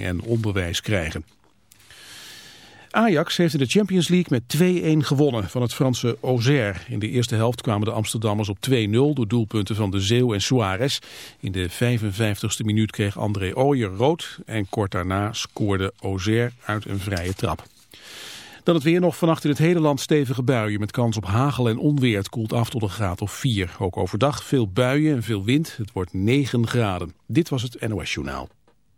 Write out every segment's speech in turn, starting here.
en onderwijs krijgen. Ajax heeft in de Champions League met 2-1 gewonnen van het Franse Auxerre. In de eerste helft kwamen de Amsterdammers op 2-0 door doelpunten van de Zeeuw en Suarez. In de 55ste minuut kreeg André Ooyer rood en kort daarna scoorde Auxerre uit een vrije trap. Dan het weer nog vannacht in het hele land stevige buien met kans op hagel en onweer. Het koelt af tot een graad of 4. Ook overdag veel buien en veel wind. Het wordt 9 graden. Dit was het NOS Journaal.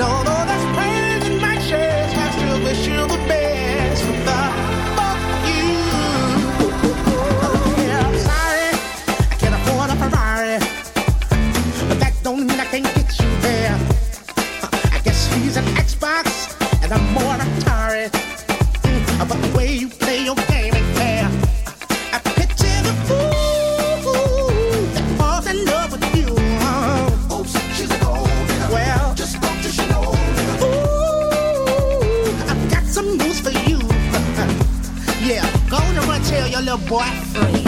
all the boyfriend.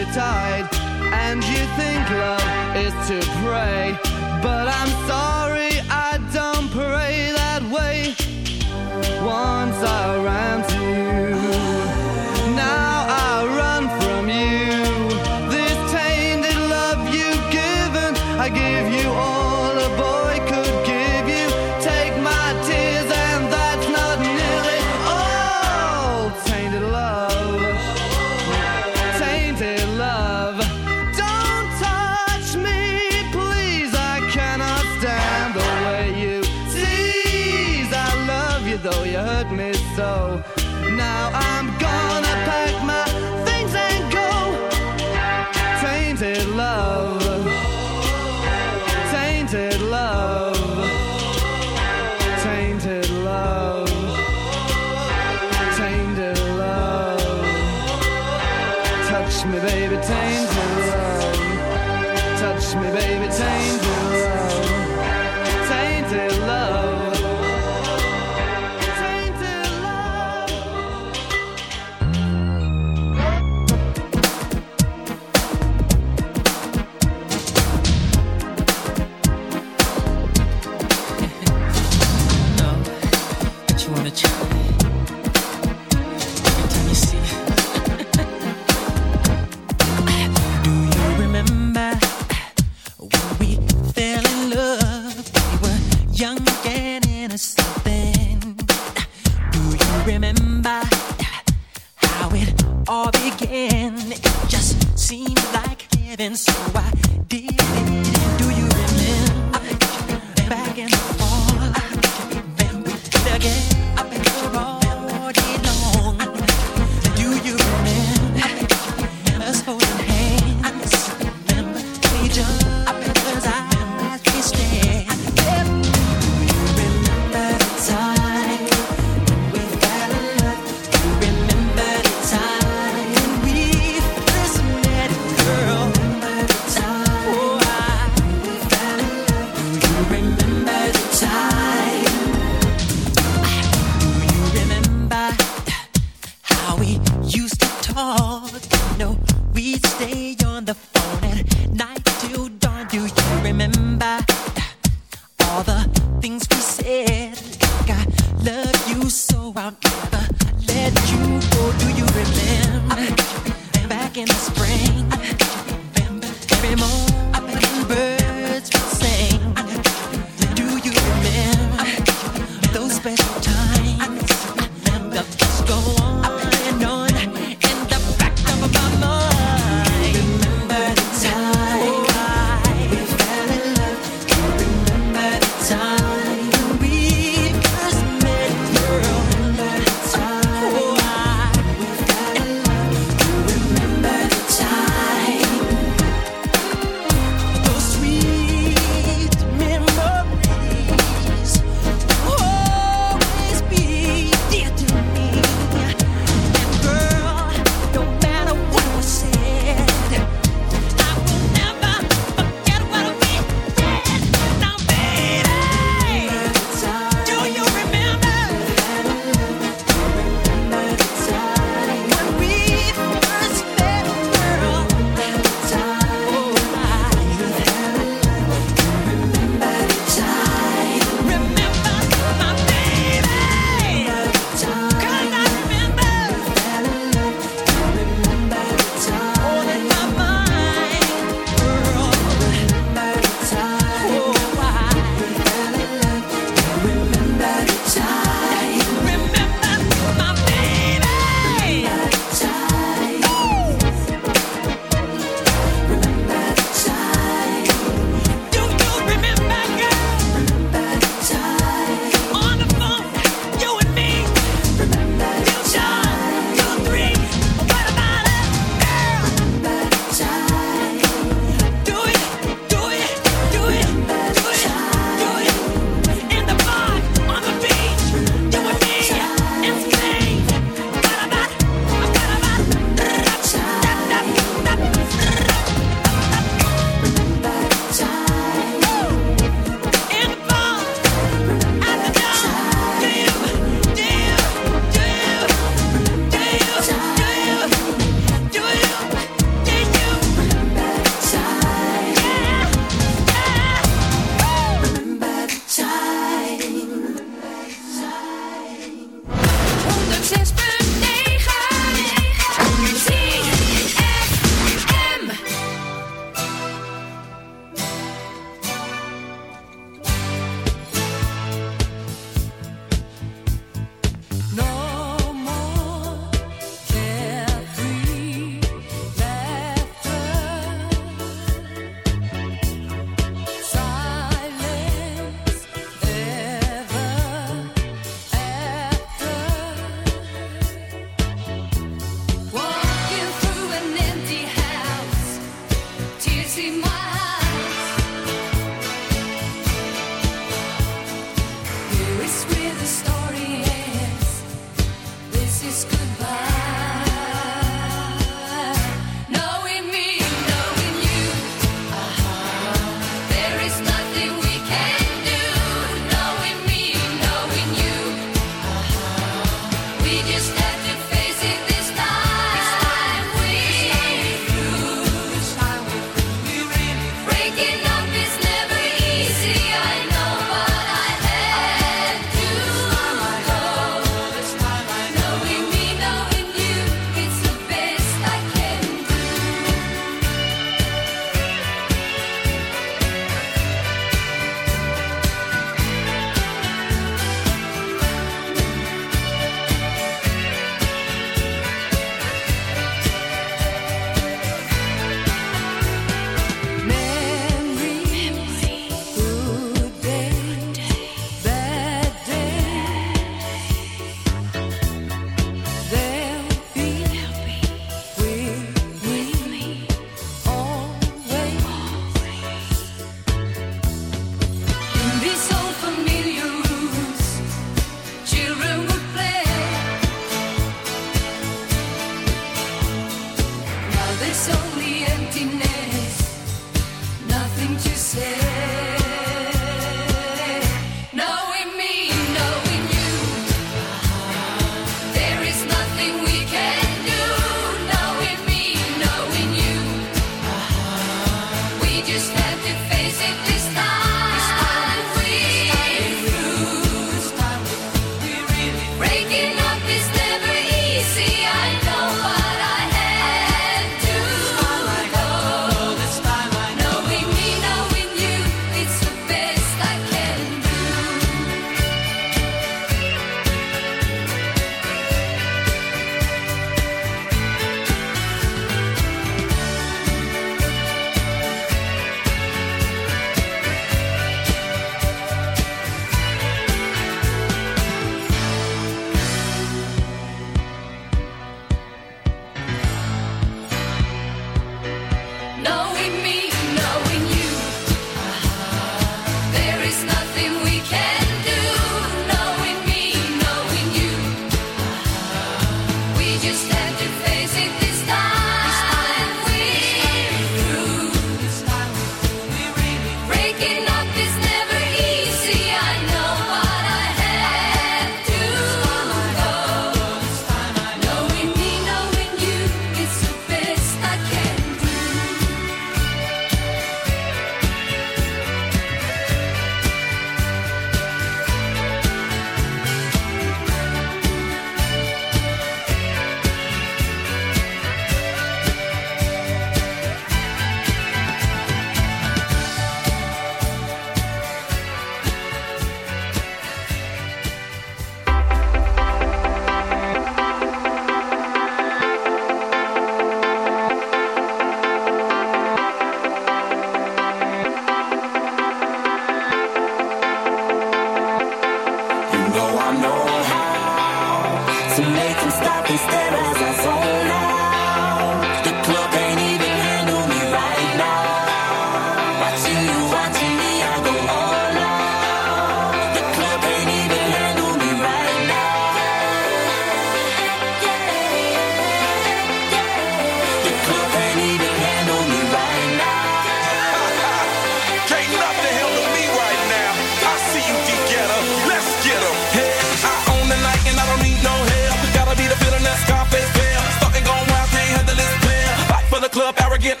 up, arrogant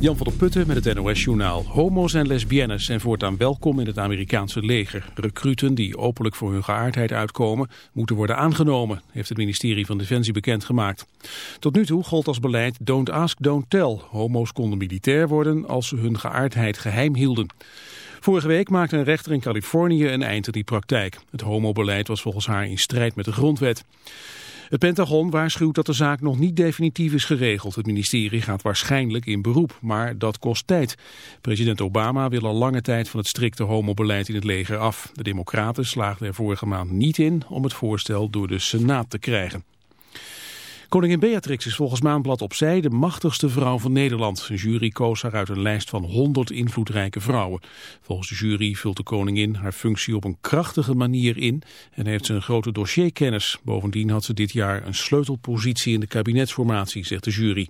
Jan van der Putten met het NOS-journaal. Homo's en lesbiennes zijn voortaan welkom in het Amerikaanse leger. Recruten die openlijk voor hun geaardheid uitkomen... moeten worden aangenomen, heeft het ministerie van Defensie bekendgemaakt. Tot nu toe gold als beleid don't ask, don't tell. Homo's konden militair worden als ze hun geaardheid geheim hielden. Vorige week maakte een rechter in Californië een eind aan die praktijk. Het homobeleid was volgens haar in strijd met de grondwet. Het Pentagon waarschuwt dat de zaak nog niet definitief is geregeld. Het ministerie gaat waarschijnlijk in beroep, maar dat kost tijd. President Obama wil al lange tijd van het strikte homobeleid in het leger af. De democraten slaagden er vorige maand niet in om het voorstel door de Senaat te krijgen. Koningin Beatrix is volgens Maanblad opzij de machtigste vrouw van Nederland. Een jury koos haar uit een lijst van 100 invloedrijke vrouwen. Volgens de jury vult de koningin haar functie op een krachtige manier in en heeft ze een grote dossierkennis. Bovendien had ze dit jaar een sleutelpositie in de kabinetsformatie, zegt de jury.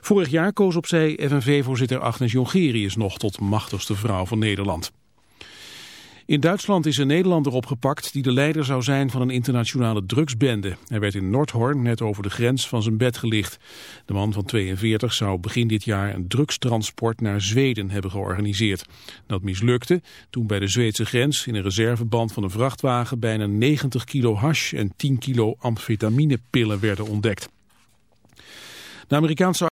Vorig jaar koos opzij FNV-voorzitter Agnes Jongerius nog tot machtigste vrouw van Nederland. In Duitsland is een Nederlander opgepakt die de leider zou zijn van een internationale drugsbende. Hij werd in Noordhorn net over de grens van zijn bed gelicht. De man van 42 zou begin dit jaar een drugstransport naar Zweden hebben georganiseerd. Dat mislukte toen bij de Zweedse grens in een reserveband van een vrachtwagen bijna 90 kilo hash en 10 kilo amfetaminepillen werden ontdekt. De Amerikaanse